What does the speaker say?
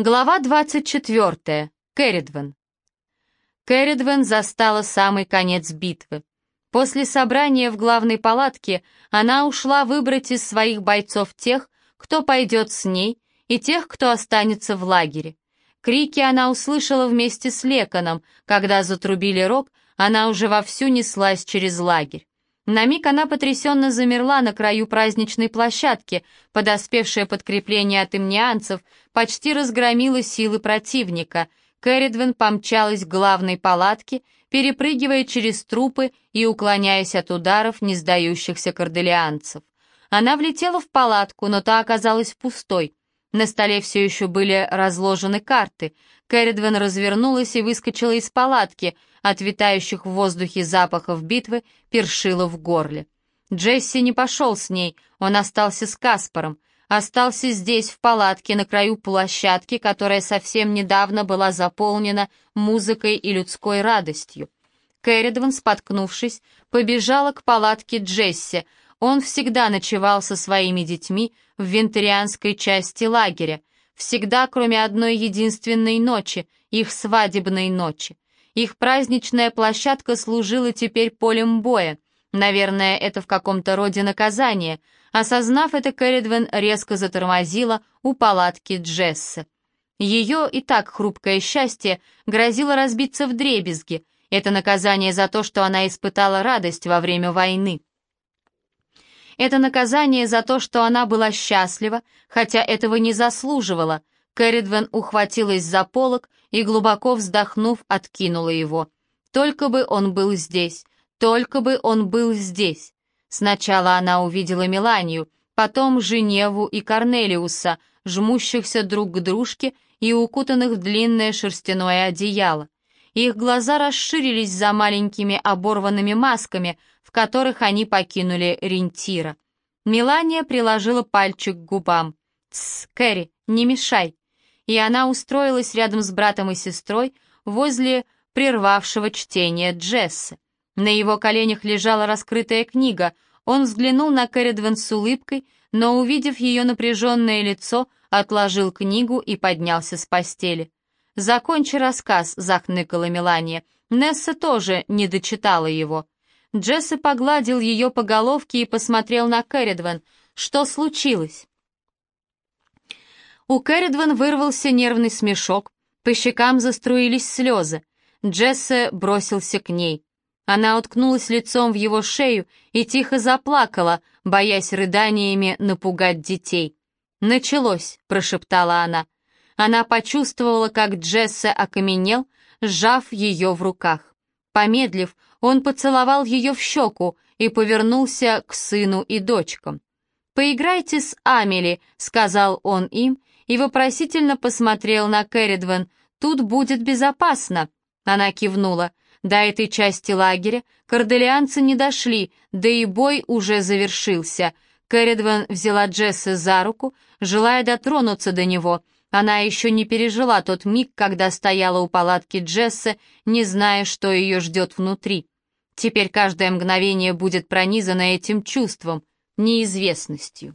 Глава 24. Кэрридвен. Кэрридвен застала самый конец битвы. После собрания в главной палатке она ушла выбрать из своих бойцов тех, кто пойдет с ней, и тех, кто останется в лагере. Крики она услышала вместе с Леконом, когда затрубили рог, она уже вовсю неслась через лагерь. На миг она потрясенно замерла на краю праздничной площадки. Подоспевшее подкрепление от имнианцев почти разгромило силы противника. Кэрридвен помчалась к главной палатке, перепрыгивая через трупы и уклоняясь от ударов не сдающихся корделианцев. Она влетела в палатку, но та оказалась пустой. На столе все еще были разложены карты. Кэрридвен развернулась и выскочила из палатки — от витающих в воздухе запахов битвы першило в горле. Джесси не пошел с ней, он остался с Каспаром, остался здесь, в палатке, на краю площадки, которая совсем недавно была заполнена музыкой и людской радостью. Кэрридван, споткнувшись, побежала к палатке Джесси. Он всегда ночевал со своими детьми в вентарианской части лагеря, всегда, кроме одной единственной ночи, их свадебной ночи. Их праздничная площадка служила теперь полем боя. Наверное, это в каком-то роде наказание. Осознав это, Кэрридвен резко затормозила у палатки Джесса. Ее и так хрупкое счастье грозило разбиться в дребезги. Это наказание за то, что она испытала радость во время войны. Это наказание за то, что она была счастлива, хотя этого не заслуживала — Кэрридвен ухватилась за полок и, глубоко вздохнув, откинула его. Только бы он был здесь, только бы он был здесь. Сначала она увидела Меланию, потом Женеву и Корнелиуса, жмущихся друг к дружке и укутанных в длинное шерстяное одеяло. Их глаза расширились за маленькими оборванными масками, в которых они покинули Рентира. Мелания приложила пальчик к губам. «Тсс, Кэрри, не мешай!» и она устроилась рядом с братом и сестрой возле прервавшего чтение Джесса. На его коленях лежала раскрытая книга. Он взглянул на Кэрридвен с улыбкой, но, увидев ее напряженное лицо, отложил книгу и поднялся с постели. «Закончи рассказ», — захныкала Мелания. Несса тоже не дочитала его. Джесси погладил ее по головке и посмотрел на Кэрридвен. «Что случилось?» У Кэрридван вырвался нервный смешок, по щекам заструились слезы. Джессе бросился к ней. Она уткнулась лицом в его шею и тихо заплакала, боясь рыданиями напугать детей. «Началось», — прошептала она. Она почувствовала, как Джессе окаменел, сжав ее в руках. Помедлив, он поцеловал ее в щеку и повернулся к сыну и дочкам. «Поиграйте с Амели», — сказал он им, и вопросительно посмотрел на Кэрридвен. «Тут будет безопасно», — она кивнула. До этой части лагеря корделианцы не дошли, да и бой уже завершился. Кэрридвен взяла Джесса за руку, желая дотронуться до него. Она еще не пережила тот миг, когда стояла у палатки Джесса, не зная, что ее ждет внутри. Теперь каждое мгновение будет пронизано этим чувством, неизвестностью.